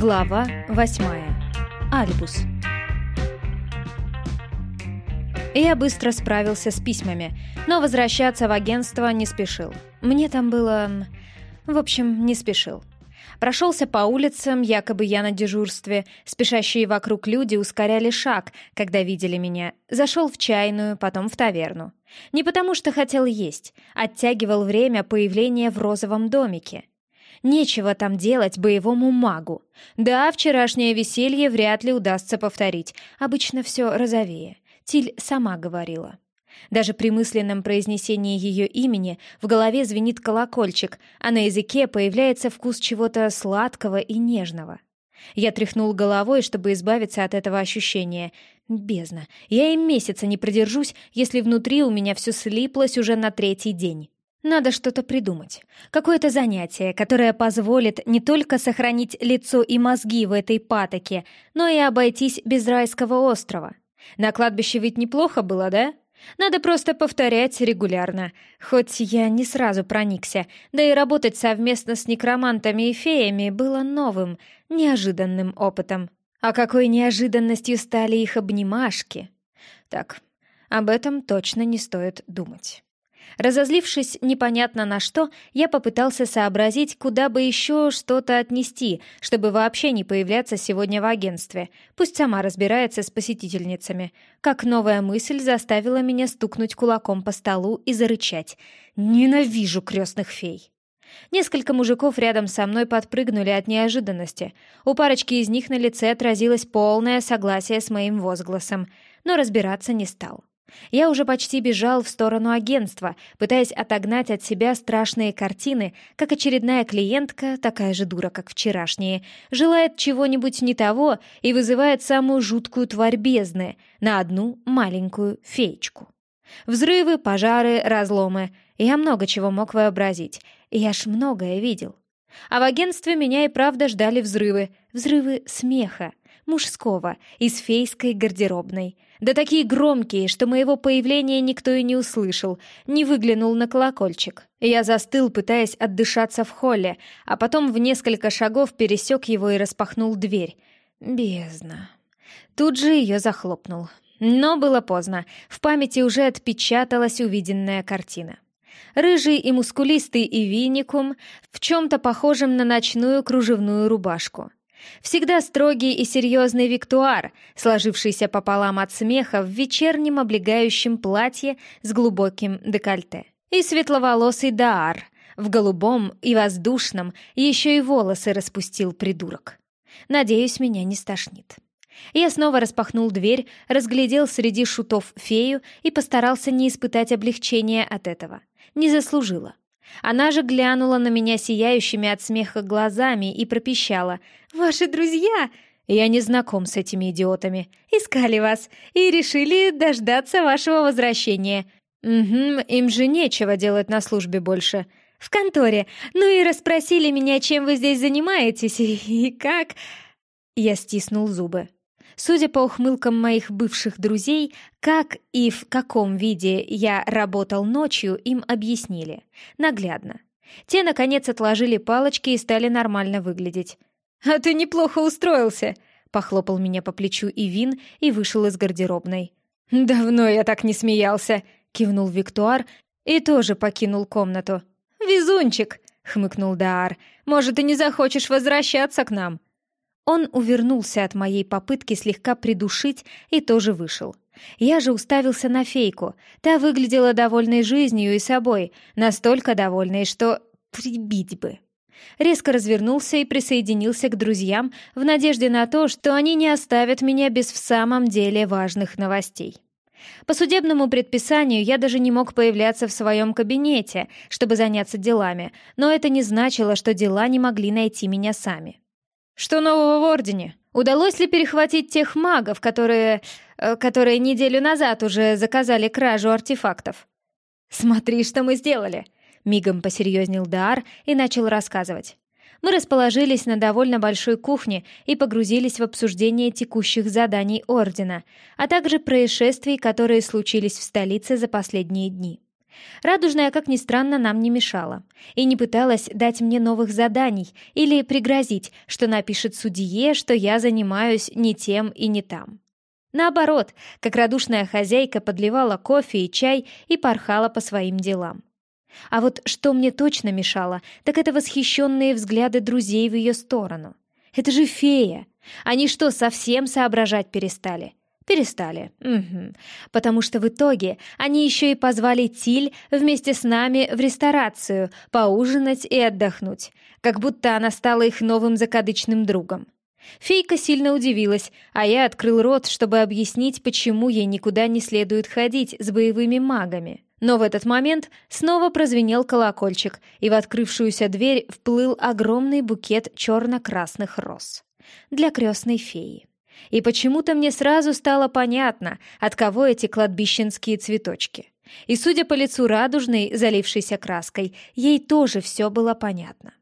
Глава восьмая. Альбус. Я быстро справился с письмами, но возвращаться в агентство не спешил. Мне там было... В общем, не спешил. Прошелся по улицам, якобы я на дежурстве. Спешащие вокруг люди ускоряли шаг, когда видели меня. Зашел в чайную, потом в таверну. Не потому что хотел есть, оттягивал время появления в розовом домике. Нечего там делать боевому магу. Да, вчерашнее веселье вряд ли удастся повторить. Обычно все розовее. Тиль сама говорила. Даже при мысленном произнесении ее имени в голове звенит колокольчик, а на языке появляется вкус чего-то сладкого и нежного. Я тряхнул головой, чтобы избавиться от этого ощущения. Бездна. Я и месяца не продержусь, если внутри у меня все слиплось уже на третий день. Надо что-то придумать. Какое-то занятие, которое позволит не только сохранить лицо и мозги в этой патоке, но и обойтись без райского острова. На кладбище ведь неплохо было, да? Надо просто повторять регулярно. Хоть я не сразу проникся, да и работать совместно с некромантами и феями было новым, неожиданным опытом. А какой неожиданностью стали их обнимашки. Так, об этом точно не стоит думать. Разозлившись непонятно на что, я попытался сообразить, куда бы еще что-то отнести, чтобы вообще не появляться сегодня в агентстве. Пусть сама разбирается с посетительницами. Как новая мысль заставила меня стукнуть кулаком по столу и зарычать. «Ненавижу крестных фей!» Несколько мужиков рядом со мной подпрыгнули от неожиданности. У парочки из них на лице отразилось полное согласие с моим возгласом, но разбираться не стал. Я уже почти бежал в сторону агентства, пытаясь отогнать от себя страшные картины, как очередная клиентка, такая же дура, как вчерашние, желает чего-нибудь не того и вызывает самую жуткую тварь бездны на одну маленькую феечку. Взрывы, пожары, разломы. Я много чего мог вообразить. Я ж многое видел. А в агентстве меня и правда ждали взрывы. Взрывы смеха мужского, из фейской гардеробной. Да такие громкие, что моего появления никто и не услышал, не выглянул на колокольчик. Я застыл, пытаясь отдышаться в холле, а потом в несколько шагов пересек его и распахнул дверь. Бездна. Тут же ее захлопнул. Но было поздно, в памяти уже отпечаталась увиденная картина. Рыжий и мускулистый Ивиникум в чем-то похожем на ночную кружевную рубашку. Всегда строгий и серьезный Виктуар, сложившийся пополам от смеха в вечернем облегающем платье с глубоким декольте. И светловолосый Даар, в голубом и воздушном, еще и волосы распустил придурок. Надеюсь, меня не стошнит. Я снова распахнул дверь, разглядел среди шутов фею и постарался не испытать облегчения от этого. Не заслужила. Она же глянула на меня сияющими от смеха глазами и пропищала. «Ваши друзья!» «Я не знаком с этими идиотами. Искали вас и решили дождаться вашего возвращения. Угу, им же нечего делать на службе больше. В конторе. Ну и расспросили меня, чем вы здесь занимаетесь и как...» Я стиснул зубы. Судя по ухмылкам моих бывших друзей, как и в каком виде я работал ночью, им объяснили. Наглядно. Те, наконец, отложили палочки и стали нормально выглядеть. «А ты неплохо устроился!» — похлопал меня по плечу Ивин и вышел из гардеробной. «Давно я так не смеялся!» — кивнул Виктуар и тоже покинул комнату. «Везунчик!» — хмыкнул Даар. «Может, ты не захочешь возвращаться к нам?» Он увернулся от моей попытки слегка придушить и тоже вышел. Я же уставился на фейку. Та выглядела довольной жизнью и собой, настолько довольной, что прибить бы. Резко развернулся и присоединился к друзьям в надежде на то, что они не оставят меня без в самом деле важных новостей. По судебному предписанию я даже не мог появляться в своем кабинете, чтобы заняться делами, но это не значило, что дела не могли найти меня сами. Что нового в Ордене? Удалось ли перехватить тех магов, которые... Э, которые неделю назад уже заказали кражу артефактов? Смотри, что мы сделали!» Мигом посерьезнел Дар и начал рассказывать. Мы расположились на довольно большой кухне и погрузились в обсуждение текущих заданий Ордена, а также происшествий, которые случились в столице за последние дни. Радужная, как ни странно, нам не мешала. И не пыталась дать мне новых заданий или пригрозить, что напишет судье, что я занимаюсь не тем и не там. Наоборот, как радушная хозяйка подливала кофе и чай и порхала по своим делам. А вот что мне точно мешало, так это восхищенные взгляды друзей в ее сторону. Это же фея! Они что, совсем соображать перестали? Перестали. Угу. Потому что в итоге они еще и позвали Тиль вместе с нами в ресторацию поужинать и отдохнуть, как будто она стала их новым закадычным другом. Фейка сильно удивилась, а я открыл рот, чтобы объяснить, почему ей никуда не следует ходить с боевыми магами. Но в этот момент снова прозвенел колокольчик, и в открывшуюся дверь вплыл огромный букет черно-красных роз. Для крестной феи. И почему-то мне сразу стало понятно, от кого эти кладбищенские цветочки. И, судя по лицу радужной, залившейся краской, ей тоже все было понятно.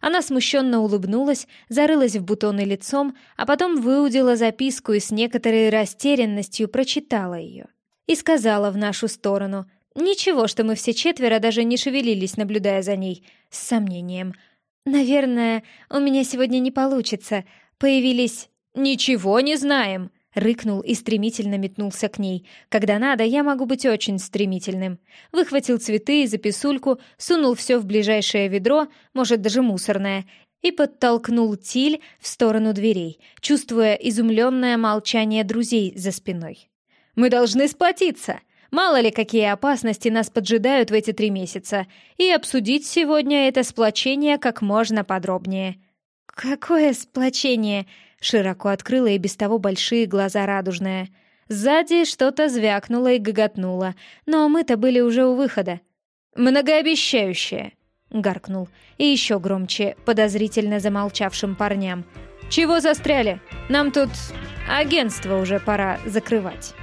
Она смущенно улыбнулась, зарылась в бутоны лицом, а потом выудила записку и с некоторой растерянностью прочитала ее. И сказала в нашу сторону «Ничего, что мы все четверо даже не шевелились, наблюдая за ней», с сомнением. «Наверное, у меня сегодня не получится. Появились «Ничего не знаем!» — рыкнул и стремительно метнулся к ней. «Когда надо, я могу быть очень стремительным». Выхватил цветы и записульку, сунул все в ближайшее ведро, может, даже мусорное, и подтолкнул Тиль в сторону дверей, чувствуя изумленное молчание друзей за спиной. «Мы должны сплотиться!» Мало ли, какие опасности нас поджидают в эти три месяца, и обсудить сегодня это сплочение как можно подробнее. «Какое сплочение?» Широко открыла и без того большие глаза радужная. Сзади что-то звякнуло и гоготнуло, но мы-то были уже у выхода. «Многообещающее!» — гаркнул. И еще громче, подозрительно замолчавшим парням. «Чего застряли? Нам тут агентство уже пора закрывать».